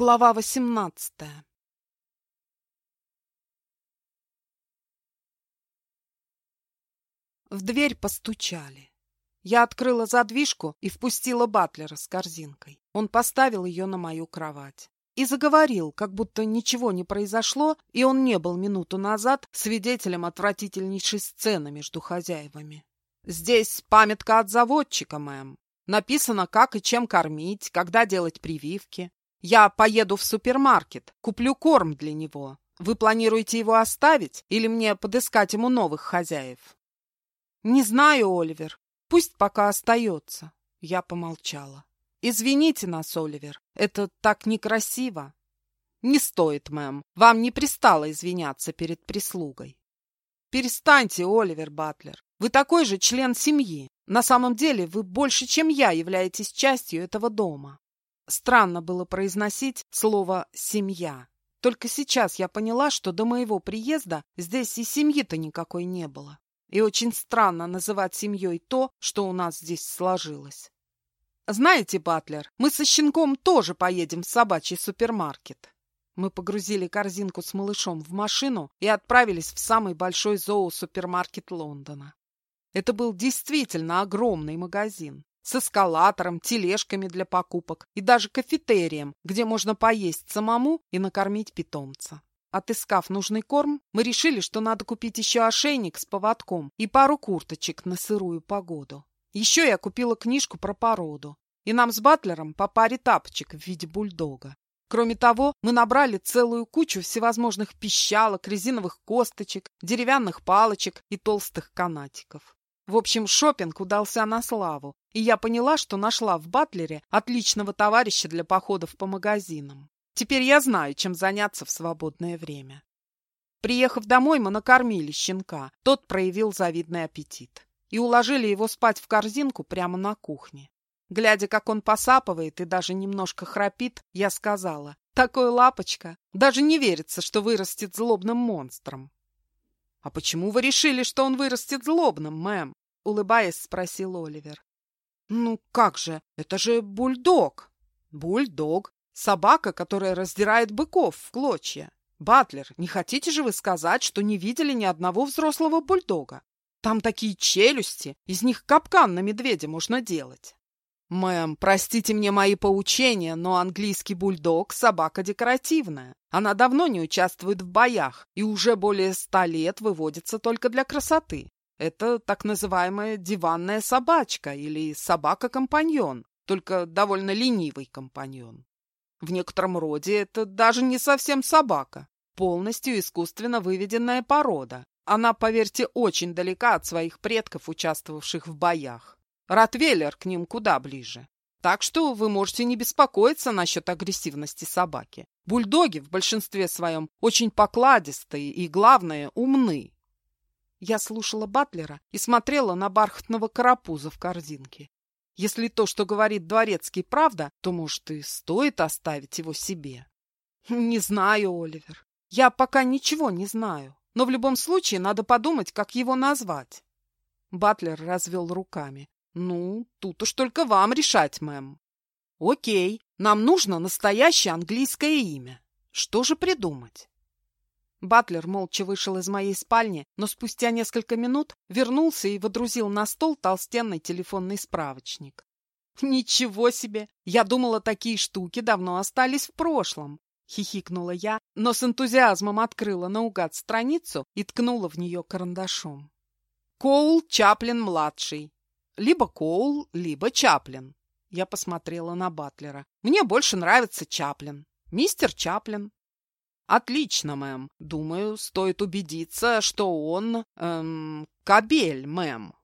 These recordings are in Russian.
Глава восемнадцатая В дверь постучали. Я открыла задвижку и впустила Батлера с корзинкой. Он поставил ее на мою кровать. И заговорил, как будто ничего не произошло, и он не был минуту назад свидетелем отвратительнейшей сцены между хозяевами. «Здесь памятка от заводчика, мэм. Написано, как и чем кормить, когда делать прививки. Я поеду в супермаркет, куплю корм для него. Вы планируете его оставить или мне подыскать ему новых хозяев? Не знаю, Оливер. Пусть пока остается. Я помолчала. Извините нас, Оливер. Это так некрасиво. Не стоит, мэм. Вам не пристало извиняться перед прислугой. Перестаньте, Оливер Батлер. Вы такой же член семьи. На самом деле вы больше, чем я, являетесь частью этого дома. Странно было произносить слово «семья». Только сейчас я поняла, что до моего приезда здесь и семьи-то никакой не было. И очень странно называть семьей то, что у нас здесь сложилось. Знаете, Батлер, мы со щенком тоже поедем в собачий супермаркет. Мы погрузили корзинку с малышом в машину и отправились в самый большой зоосупермаркет Лондона. Это был действительно огромный магазин с эскалатором, тележками для покупок и даже кафетерием, где можно поесть самому и накормить питомца. Отыскав нужный корм, мы решили, что надо купить еще ошейник с поводком и пару курточек на сырую погоду. Еще я купила книжку про породу, и нам с Батлером по паре тапочек в виде бульдога. Кроме того, мы набрали целую кучу всевозможных пищалок, резиновых косточек, деревянных палочек и толстых канатиков. В общем, шопинг удался на славу, и я поняла, что нашла в Батлере отличного товарища для походов по магазинам. Теперь я знаю, чем заняться в свободное время. Приехав домой, мы накормили щенка. Тот проявил завидный аппетит. И уложили его спать в корзинку прямо на кухне. Глядя, как он посапывает и даже немножко храпит, я сказала, «Такой лапочка! Даже не верится, что вырастет злобным монстром!» «А почему вы решили, что он вырастет злобным, мэм?» — улыбаясь, спросил Оливер. «Ну как же, это же бульдог!» «Бульдог. Собака, которая раздирает быков в клочья. Батлер, не хотите же вы сказать, что не видели ни одного взрослого бульдога? Там такие челюсти, из них капкан на медведя можно делать». «Мэм, простите мне мои поучения, но английский бульдог – собака декоративная. Она давно не участвует в боях и уже более ста лет выводится только для красоты. Это так называемая диванная собачка или собака-компаньон, только довольно ленивый компаньон. В некотором роде это даже не совсем собака, полностью искусственно выведенная порода. Она, поверьте, очень далека от своих предков, участвовавших в боях. Ротвейлер к ним куда ближе. Так что вы можете не беспокоиться насчет агрессивности собаки. Бульдоги в большинстве своем очень покладистые и, главное, умны. Я слушала Батлера и смотрела на бархатного карапуза в корзинке. Если то, что говорит Дворецкий, правда, то, может, и стоит оставить его себе. Не знаю, Оливер. Я пока ничего не знаю. Но в любом случае надо подумать, как его назвать. Батлер развел руками. Ну, тут уж только вам решать, мэм. Окей, нам нужно настоящее английское имя. Что же придумать? Батлер молча вышел из моей спальни, но спустя несколько минут вернулся и водрузил на стол толстенный телефонный справочник. «Ничего себе! Я думала, такие штуки давно остались в прошлом!» — хихикнула я, но с энтузиазмом открыла наугад страницу и ткнула в нее карандашом. «Коул Чаплин-младший. Либо Коул, либо Чаплин. Я посмотрела на Батлера. Мне больше нравится Чаплин. Мистер Чаплин. Отлично, мэм. Думаю, стоит убедиться, что он... Эм, кабель, мэм.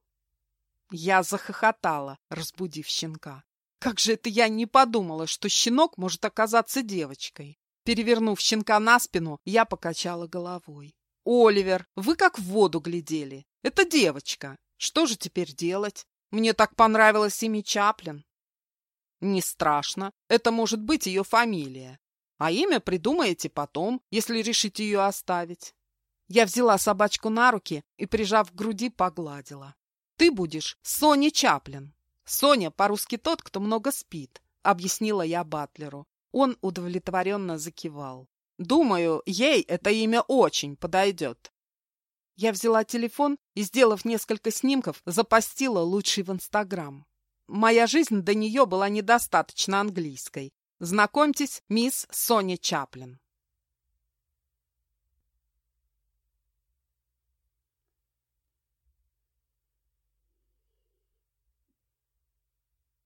Я захохотала, разбудив щенка. Как же это я не подумала, что щенок может оказаться девочкой. Перевернув щенка на спину, я покачала головой. «Оливер, вы как в воду глядели. Это девочка. Что же теперь делать? Мне так понравилось имя Чаплин. Не страшно, это может быть ее фамилия. А имя придумаете потом, если решите ее оставить. Я взяла собачку на руки и, прижав к груди, погладила. Ты будешь Соня Чаплин. Соня по-русски тот, кто много спит, объяснила я Батлеру. Он удовлетворенно закивал. «Думаю, ей это имя очень подойдет». Я взяла телефон и, сделав несколько снимков, запостила лучший в Инстаграм. Моя жизнь до нее была недостаточно английской. Знакомьтесь, мисс Соня Чаплин.